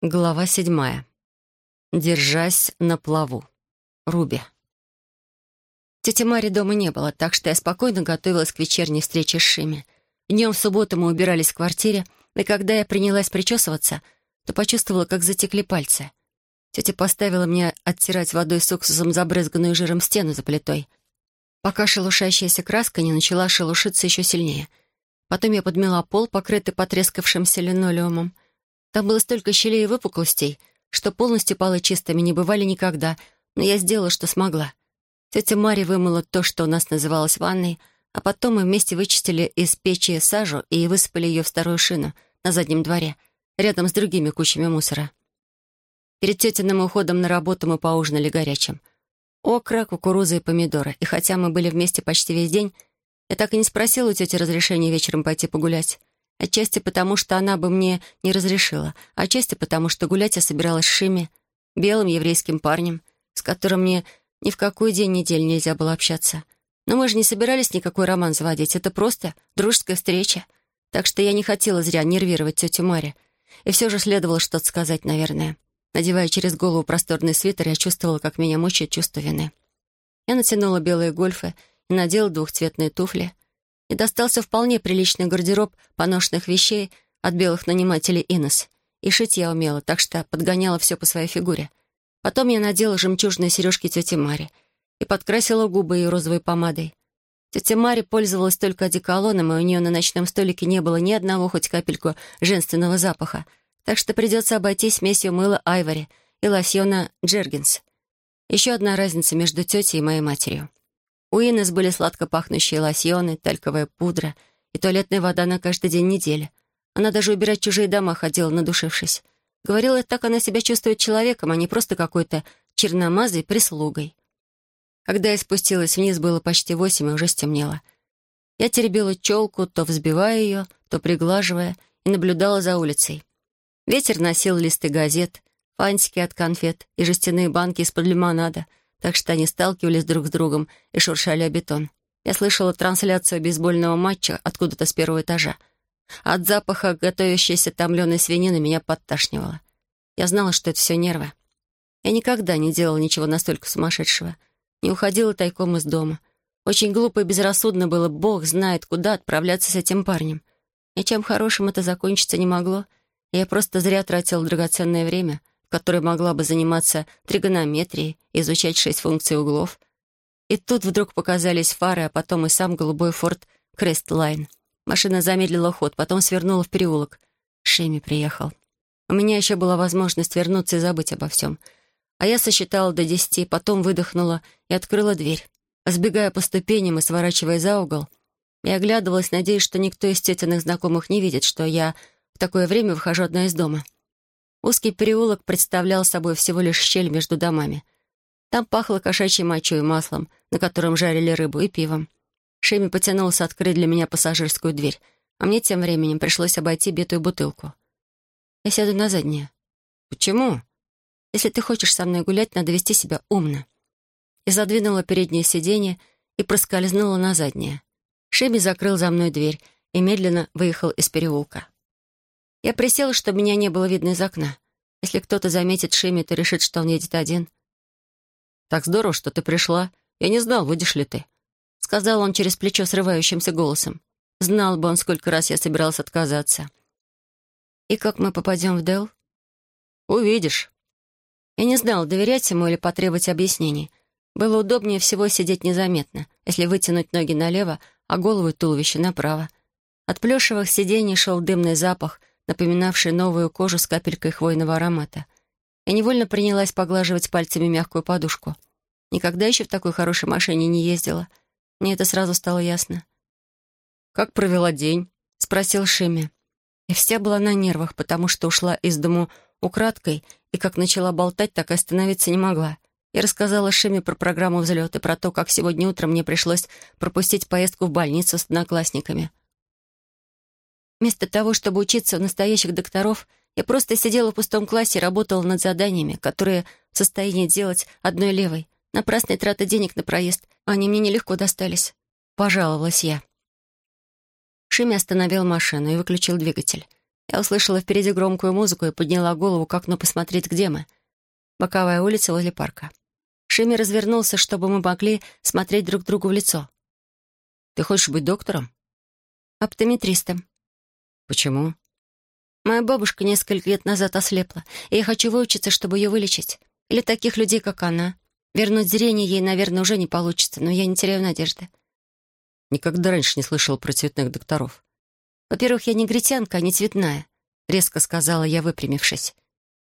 Глава седьмая. Держась на плаву. Руби. Тети Мари дома не было, так что я спокойно готовилась к вечерней встрече с Шими. Днем в субботу мы убирались в квартире, и когда я принялась причесываться, то почувствовала, как затекли пальцы. Тетя поставила мне оттирать водой с уксусом забрызганную жиром стену за плитой, пока шелушащаяся краска не начала шелушиться еще сильнее. Потом я подмела пол, покрытый потрескавшимся линолеумом, там было столько щелей и выпуклостей, что полностью полы чистыми не бывали никогда, но я сделала, что смогла. Тетя Мария вымыла то, что у нас называлось ванной, а потом мы вместе вычистили из печи сажу и высыпали ее в старую шину на заднем дворе, рядом с другими кучами мусора. Перед тетиным уходом на работу мы поужинали горячим. Окра, кукуруза и помидоры. И хотя мы были вместе почти весь день, я так и не спросила у тети разрешения вечером пойти погулять. Отчасти потому, что она бы мне не разрешила, отчасти потому, что гулять я собиралась с Шими, белым еврейским парнем, с которым мне ни в какой день недели нельзя было общаться. Но мы же не собирались никакой роман заводить, это просто дружеская встреча. Так что я не хотела зря нервировать тетю Мари. И все же следовало что-то сказать, наверное. Надевая через голову просторный свитер, я чувствовала, как меня мучает чувство вины. Я натянула белые гольфы и надела двухцветные туфли — и достался вполне приличный гардероб поношенных вещей от белых нанимателей Инес. И шить я умела, так что подгоняла все по своей фигуре. Потом я надела жемчужные сережки тети Мари и подкрасила губы ее розовой помадой. Тетя Мари пользовалась только одеколоном, и у нее на ночном столике не было ни одного хоть капельку женственного запаха, так что придется обойтись смесью мыла Айвори и лосьона Джергенс. Еще одна разница между тетей и моей матерью. У Инес были сладко пахнущие лосьоны, тальковая пудра и туалетная вода на каждый день недели. Она даже убирать чужие дома ходила, надушившись. Говорила, так она себя чувствует человеком, а не просто какой-то черномазой прислугой. Когда я спустилась вниз, было почти восемь, и уже стемнело. Я теребила челку, то взбивая ее, то приглаживая, и наблюдала за улицей. Ветер носил листы газет, фантики от конфет и жестяные банки из-под лимонада — так что они сталкивались друг с другом и шуршали о бетон. Я слышала трансляцию бейсбольного матча откуда-то с первого этажа. От запаха готовящейся томленой свинины меня подташнивало. Я знала, что это все нервы. Я никогда не делала ничего настолько сумасшедшего. Не уходила тайком из дома. Очень глупо и безрассудно было, бог знает, куда отправляться с этим парнем. Ничем хорошим это закончиться не могло. Я просто зря тратила драгоценное время — которой могла бы заниматься тригонометрией, изучать шесть функций углов. И тут вдруг показались фары, а потом и сам голубой форт Крестлайн. Машина замедлила ход, потом свернула в переулок. Шеми приехал. У меня еще была возможность вернуться и забыть обо всем. А я сосчитала до десяти, потом выдохнула и открыла дверь. Сбегая по ступеням и сворачивая за угол, я оглядывалась, надеясь, что никто из тетиных знакомых не видит, что я в такое время выхожу одна из дома. Узкий переулок представлял собой всего лишь щель между домами. Там пахло кошачьей мочой и маслом, на котором жарили рыбу, и пивом. Шеми потянулся открыть для меня пассажирскую дверь, а мне тем временем пришлось обойти битую бутылку. Я сяду на заднее. «Почему?» «Если ты хочешь со мной гулять, надо вести себя умно». И задвинула переднее сиденье и проскользнула на заднее. Шеми закрыл за мной дверь и медленно выехал из переулка. Я присела, чтобы меня не было видно из окна. Если кто-то заметит Шими, то решит, что он едет один. «Так здорово, что ты пришла. Я не знал, будешь ли ты», — сказал он через плечо срывающимся голосом. Знал бы он, сколько раз я собиралась отказаться. «И как мы попадем в Дел?» «Увидишь». Я не знала, доверять ему или потребовать объяснений. Было удобнее всего сидеть незаметно, если вытянуть ноги налево, а голову и туловище направо. От плюшевых сидений шел дымный запах, напоминавший новую кожу с капелькой хвойного аромата. Я невольно принялась поглаживать пальцами мягкую подушку. Никогда еще в такой хорошей машине не ездила. Мне это сразу стало ясно. «Как провела день?» — спросил Шими. Я вся была на нервах, потому что ушла из дому украдкой, и как начала болтать, так и остановиться не могла. Я рассказала Шиме про программу взлета, про то, как сегодня утром мне пришлось пропустить поездку в больницу с одноклассниками. Вместо того, чтобы учиться у настоящих докторов, я просто сидела в пустом классе и работала над заданиями, которые в состоянии делать одной левой. Напрасные траты денег на проезд. Они мне нелегко достались. Пожаловалась я. Шими остановил машину и выключил двигатель. Я услышала впереди громкую музыку и подняла голову к окну посмотреть, где мы. Боковая улица возле парка. Шими развернулся, чтобы мы могли смотреть друг другу в лицо. «Ты хочешь быть доктором?» «Оптометристом». «Почему?» «Моя бабушка несколько лет назад ослепла, и я хочу выучиться, чтобы ее вылечить. Или таких людей, как она. Вернуть зрение ей, наверное, уже не получится, но я не теряю надежды». Никогда раньше не слышал про цветных докторов. «Во-первых, я негритянка, а не цветная», — резко сказала я, выпрямившись.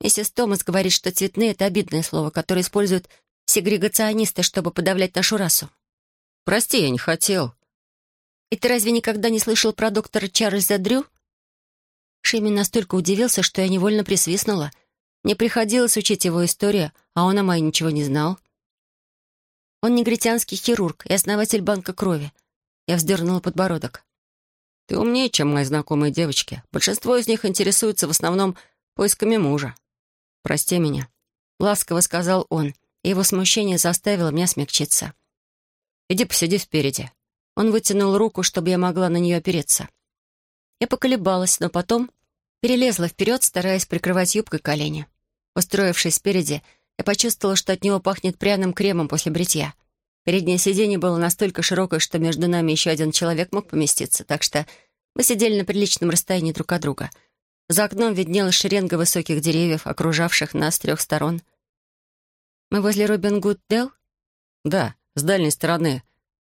Миссис Томас говорит, что цветные — это обидное слово, которое используют сегрегационисты, чтобы подавлять нашу расу. «Прости, я не хотел». «И ты разве никогда не слышал про доктора Чарльза Дрю?» Шими настолько удивился, что я невольно присвистнула. Мне приходилось учить его историю, а он о моей ничего не знал. Он негритянский хирург и основатель банка крови. Я вздернула подбородок. «Ты умнее, чем мои знакомые девочки. Большинство из них интересуются в основном поисками мужа. Прости меня», — ласково сказал он, и его смущение заставило меня смягчиться. «Иди посиди впереди». Он вытянул руку, чтобы я могла на нее опереться. Я поколебалась, но потом перелезла вперед, стараясь прикрывать юбкой колени. Устроившись спереди, я почувствовала, что от него пахнет пряным кремом после бритья. Переднее сиденье было настолько широкое, что между нами еще один человек мог поместиться, так что мы сидели на приличном расстоянии друг от друга. За окном виднелась шеренга высоких деревьев, окружавших нас с трех сторон. «Мы возле Робин Гуд Делл?» «Да, с дальней стороны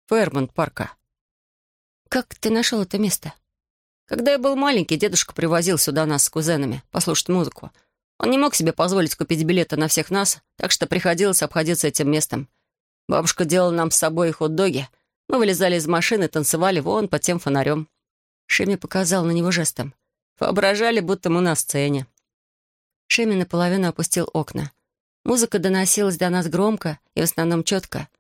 Фэрмонт парка». «Как ты нашел это место?» «Когда я был маленький, дедушка привозил сюда нас с кузенами послушать музыку. Он не мог себе позволить купить билеты на всех нас, так что приходилось обходиться этим местом. Бабушка делала нам с собой хот-доги. Мы вылезали из машины, танцевали вон под тем фонарем. Шеми показал на него жестом. Воображали, будто мы на сцене. Шеми наполовину опустил окна. Музыка доносилась до нас громко и в основном четко.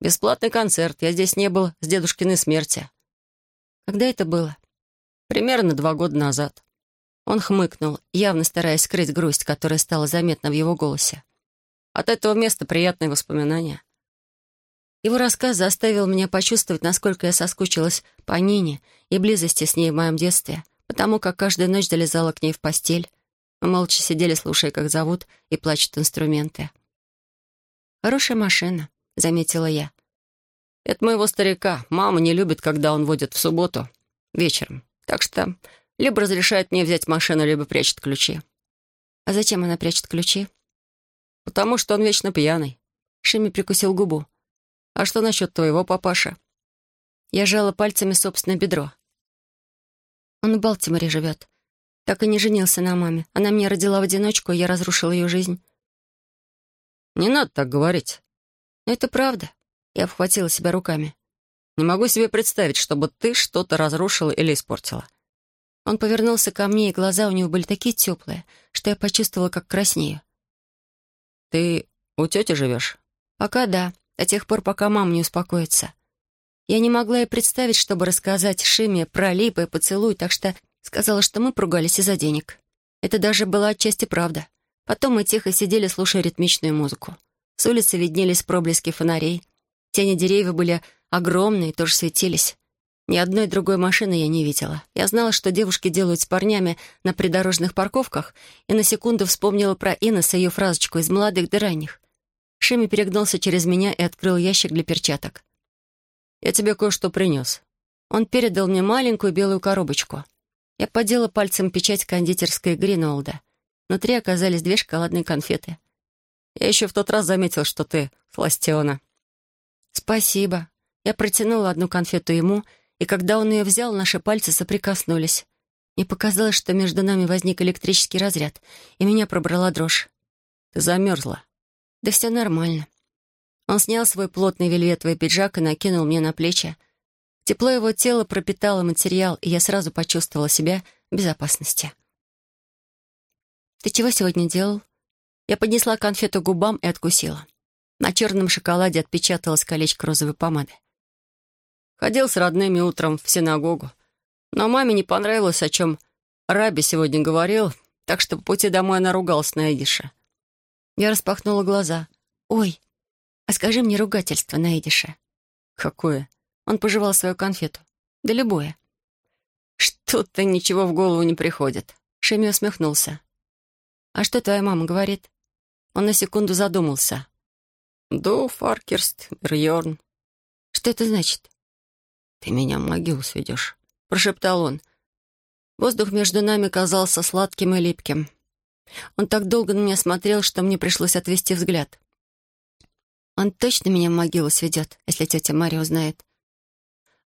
«Бесплатный концерт. Я здесь не был с дедушкиной смерти». «Когда это было?» «Примерно два года назад». Он хмыкнул, явно стараясь скрыть грусть, которая стала заметна в его голосе. От этого места приятные воспоминания. Его рассказ заставил меня почувствовать, насколько я соскучилась по Нине и близости с ней в моем детстве, потому как каждую ночь залезала к ней в постель. Мы молча сидели, слушая, как зовут, и плачут инструменты. «Хорошая машина», — заметила я. «Это моего старика. Мама не любит, когда он водит в субботу вечером. Так что либо разрешает мне взять машину, либо прячет ключи». «А зачем она прячет ключи?» «Потому что он вечно пьяный». Шими прикусил губу. А что насчет твоего папаша?» Я жала пальцами собственное бедро. Он в Балтиморе живет. Так и не женился на маме. Она меня родила в одиночку, и я разрушила ее жизнь. «Не надо так говорить». Но это правда. Я обхватила себя руками. «Не могу себе представить, чтобы ты что-то разрушила или испортила». Он повернулся ко мне, и глаза у него были такие теплые, что я почувствовала, как краснею. «Ты у тети живешь?» «Пока да до тех пор, пока мама не успокоится. Я не могла и представить, чтобы рассказать Шиме про липы и поцелуй, так что сказала, что мы поругались из-за денег. Это даже была отчасти правда. Потом мы тихо сидели, слушая ритмичную музыку. С улицы виднелись проблески фонарей. Тени деревьев были огромные, тоже светились. Ни одной другой машины я не видела. Я знала, что девушки делают с парнями на придорожных парковках, и на секунду вспомнила про Инесс и ее фразочку из «Молодых до ранних». Шими перегнулся через меня и открыл ящик для перчаток. «Я тебе кое-что принес». Он передал мне маленькую белую коробочку. Я подела пальцем печать кондитерской Гринолда. Внутри оказались две шоколадные конфеты. «Я еще в тот раз заметил, что ты сластена». «Спасибо». Я протянула одну конфету ему, и когда он ее взял, наши пальцы соприкоснулись. Мне показалось, что между нами возник электрический разряд, и меня пробрала дрожь. «Ты замерзла», «Да все нормально». Он снял свой плотный вельветовый пиджак и накинул мне на плечи. Тепло его тела пропитало материал, и я сразу почувствовала себя в безопасности. «Ты чего сегодня делал?» Я поднесла конфету к губам и откусила. На черном шоколаде отпечаталось колечко розовой помады. Ходил с родными утром в синагогу. Но маме не понравилось, о чем Раби сегодня говорил, так что по пути домой она ругалась на идише. Я распахнула глаза. «Ой, а скажи мне ругательство на идише». «Какое?» Он пожевал свою конфету. «Да любое». Что-то ничего в голову не приходит. Шеми усмехнулся. «А что твоя мама говорит?» Он на секунду задумался. «Ду, Фаркерст, Рьорн». «Что это значит?» «Ты меня в могилу сведешь», — прошептал он. Воздух между нами казался сладким и липким. Он так долго на меня смотрел, что мне пришлось отвести взгляд. Он точно меня в могилу сведет, если тетя Мария узнает.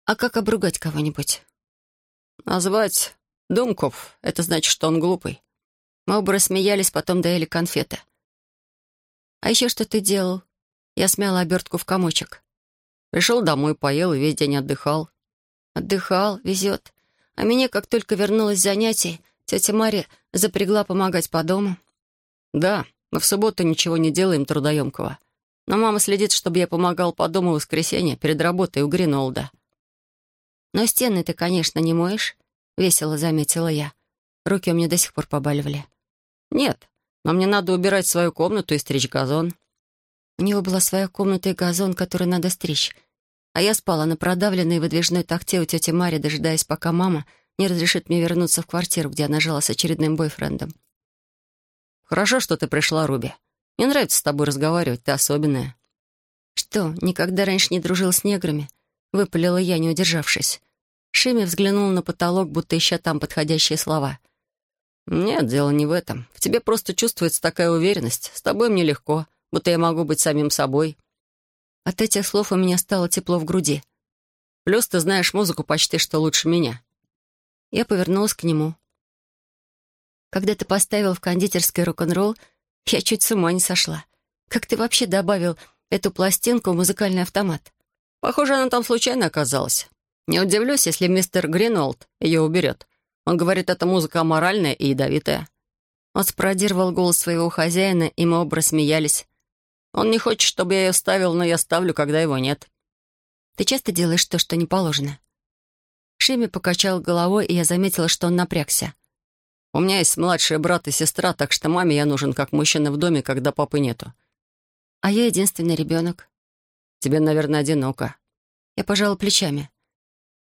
А как обругать кого-нибудь? Назвать Думков — это значит, что он глупый. Мы оба рассмеялись, потом доели конфеты. «А еще что ты делал?» Я смяла обертку в комочек. Пришел домой, поел и весь день отдыхал. Отдыхал, везет. А меня, как только вернулась с занятий, тетя Мария запрягла помогать по дому. Да, мы в субботу ничего не делаем трудоемкого. Но мама следит, чтобы я помогал по дому в воскресенье перед работой у Гринолда. «Но стены ты, конечно, не моешь», — весело заметила я. Руки у меня до сих пор побаливали. «Нет, но мне надо убирать свою комнату и стричь газон». У него была своя комната и газон, который надо стричь. А я спала на продавленной выдвижной тахте у тети Мари, дожидаясь, пока мама не разрешит мне вернуться в квартиру, где она жила с очередным бойфрендом. «Хорошо, что ты пришла, Руби. Мне нравится с тобой разговаривать, ты особенная». «Что, никогда раньше не дружил с неграми?» — выпалила я, не удержавшись. Шими взглянул на потолок, будто ища там подходящие слова. «Нет, дело не в этом. В тебе просто чувствуется такая уверенность. С тобой мне легко, будто я могу быть самим собой. От этих слов у меня стало тепло в груди. Плюс ты знаешь музыку почти что лучше меня. Я повернулась к нему. Когда ты поставил в кондитерской рок-н-ролл, я чуть с ума не сошла. Как ты вообще добавил эту пластинку в музыкальный автомат? Похоже, она там случайно оказалась. Не удивлюсь, если мистер Гринолд ее уберет. Он говорит, эта музыка аморальная и ядовитая. Он спародировал голос своего хозяина, и мы оба смеялись. Он не хочет, чтобы я ее ставил, но я ставлю, когда его нет. Ты часто делаешь то, что не положено?» Шими покачал головой, и я заметила, что он напрягся. «У меня есть младший брат и сестра, так что маме я нужен как мужчина в доме, когда папы нету». «А я единственный ребенок». «Тебе, наверное, одиноко». Я пожала плечами.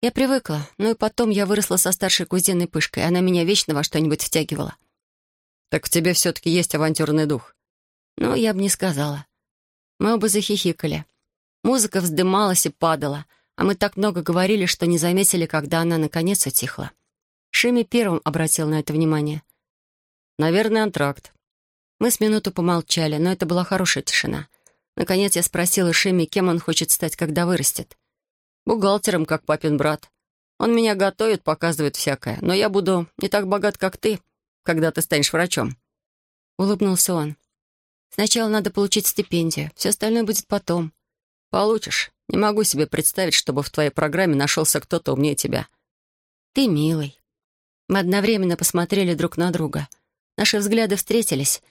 Я привыкла, ну и потом я выросла со старшей кузиной Пышкой. Она меня вечно во что-нибудь втягивала. «Так в тебе все-таки есть авантюрный дух?» «Ну, я бы не сказала. Мы оба захихикали. Музыка вздымалась и падала, а мы так много говорили, что не заметили, когда она наконец утихла. Шими первым обратил на это внимание. «Наверное, антракт». Мы с минуту помолчали, но это была хорошая тишина. Наконец я спросила Шими, кем он хочет стать, когда вырастет. «Бухгалтером, как папин брат. Он меня готовит, показывает всякое, но я буду не так богат, как ты, когда ты станешь врачом». Улыбнулся он. Сначала надо получить стипендию, все остальное будет потом. Получишь. Не могу себе представить, чтобы в твоей программе нашелся кто-то умнее тебя. Ты милый. Мы одновременно посмотрели друг на друга. Наши взгляды встретились,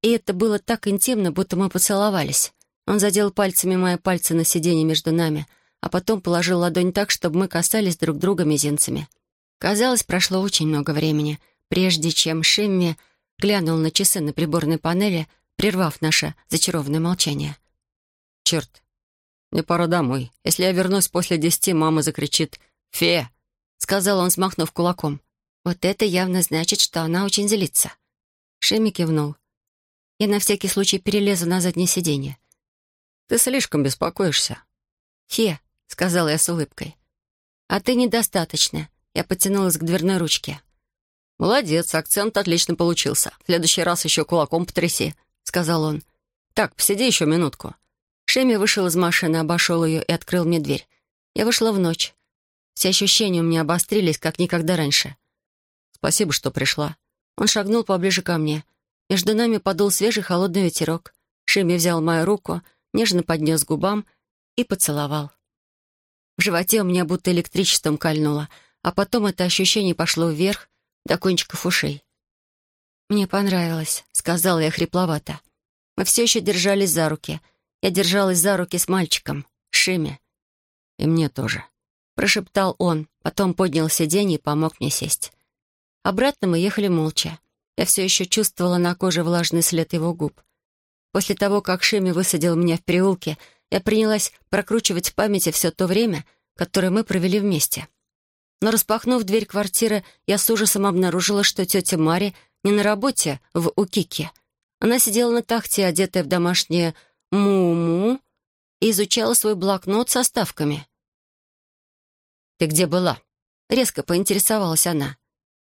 и это было так интимно, будто мы поцеловались. Он задел пальцами мои пальцы на сиденье между нами, а потом положил ладонь так, чтобы мы касались друг друга мизинцами. Казалось, прошло очень много времени, прежде чем Шимми глянул на часы на приборной панели — прервав наше зачарованное молчание. «Черт, мне пора домой. Если я вернусь после десяти, мама закричит «Фе!» — сказал он, смахнув кулаком. «Вот это явно значит, что она очень злится». Шеми кивнул. Я на всякий случай перелезу на заднее сиденье. «Ты слишком беспокоишься». «Фе», — сказала я с улыбкой. «А ты недостаточно». Я потянулась к дверной ручке. «Молодец, акцент отлично получился. В следующий раз еще кулаком потряси», — сказал он. «Так, посиди еще минутку». Шеми вышел из машины, обошел ее и открыл мне дверь. Я вышла в ночь. Все ощущения у меня обострились, как никогда раньше. «Спасибо, что пришла». Он шагнул поближе ко мне. Между нами подул свежий холодный ветерок. Шеми взял мою руку, нежно поднес губам и поцеловал. В животе у меня будто электричеством кольнуло, а потом это ощущение пошло вверх, до кончиков ушей. «Мне понравилось», — сказала я хрипловато. Мы все еще держались за руки. Я держалась за руки с мальчиком, Шиме. «И мне тоже», — прошептал он, потом поднял сиденье и помог мне сесть. Обратно мы ехали молча. Я все еще чувствовала на коже влажный след его губ. После того, как Шими высадил меня в переулке, я принялась прокручивать в памяти все то время, которое мы провели вместе. Но распахнув дверь квартиры, я с ужасом обнаружила, что тетя Мари не на работе в Укике. Она сидела на тахте, одетая в домашнее му-му, и изучала свой блокнот со ставками. «Ты где была?» — резко поинтересовалась она.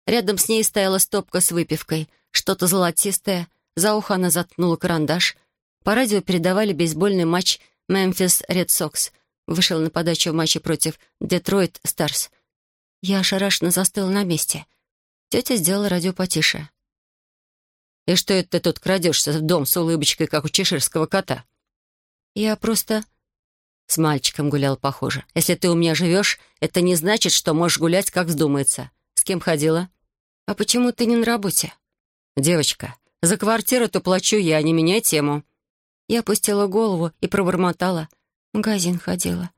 Рядом с ней стояла стопка с выпивкой, что-то золотистое, за ухо она заткнула карандаш. По радио передавали бейсбольный матч «Мемфис Ред Сокс». Вышел на подачу в матче против «Детройт Старс». Я ошарашенно застыла на месте. Тетя сделала радио потише. «И что это ты тут крадешься в дом с улыбочкой, как у чеширского кота?» «Я просто...» «С мальчиком гулял, похоже. Если ты у меня живешь, это не значит, что можешь гулять, как вздумается. С кем ходила?» «А почему ты не на работе?» «Девочка, за квартиру-то плачу я, не меняй тему». Я опустила голову и пробормотала. В магазин ходила.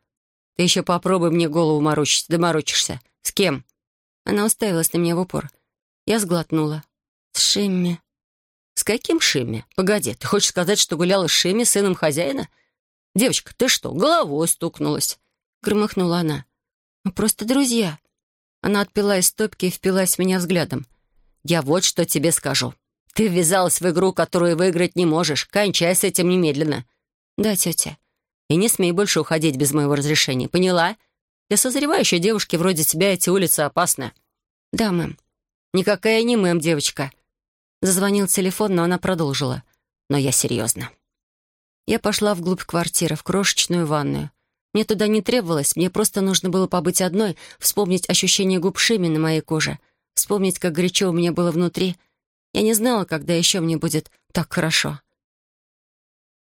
«Ты еще попробуй мне голову морочить, да морочишься. С кем?» Она уставилась на меня в упор. Я сглотнула. «С Шимми». «С каким Шимми? Погоди, ты хочешь сказать, что гуляла с Шимми, сыном хозяина? Девочка, ты что, головой стукнулась?» Громыхнула она. «Мы просто друзья». Она отпила из стопки и впилась в меня взглядом. «Я вот что тебе скажу. Ты ввязалась в игру, которую выиграть не можешь. Кончай с этим немедленно». «Да, тетя». «И не смей больше уходить без моего разрешения. Поняла? Для созревающей девушки вроде тебя эти улицы опасны». «Да, мэм». «Никакая не мэм, девочка». Зазвонил телефон, но она продолжила. «Но я серьезно». Я пошла вглубь квартиры, в крошечную ванную. Мне туда не требовалось, мне просто нужно было побыть одной, вспомнить ощущение губ Шими на моей коже, вспомнить, как горячо у меня было внутри. Я не знала, когда еще мне будет так хорошо.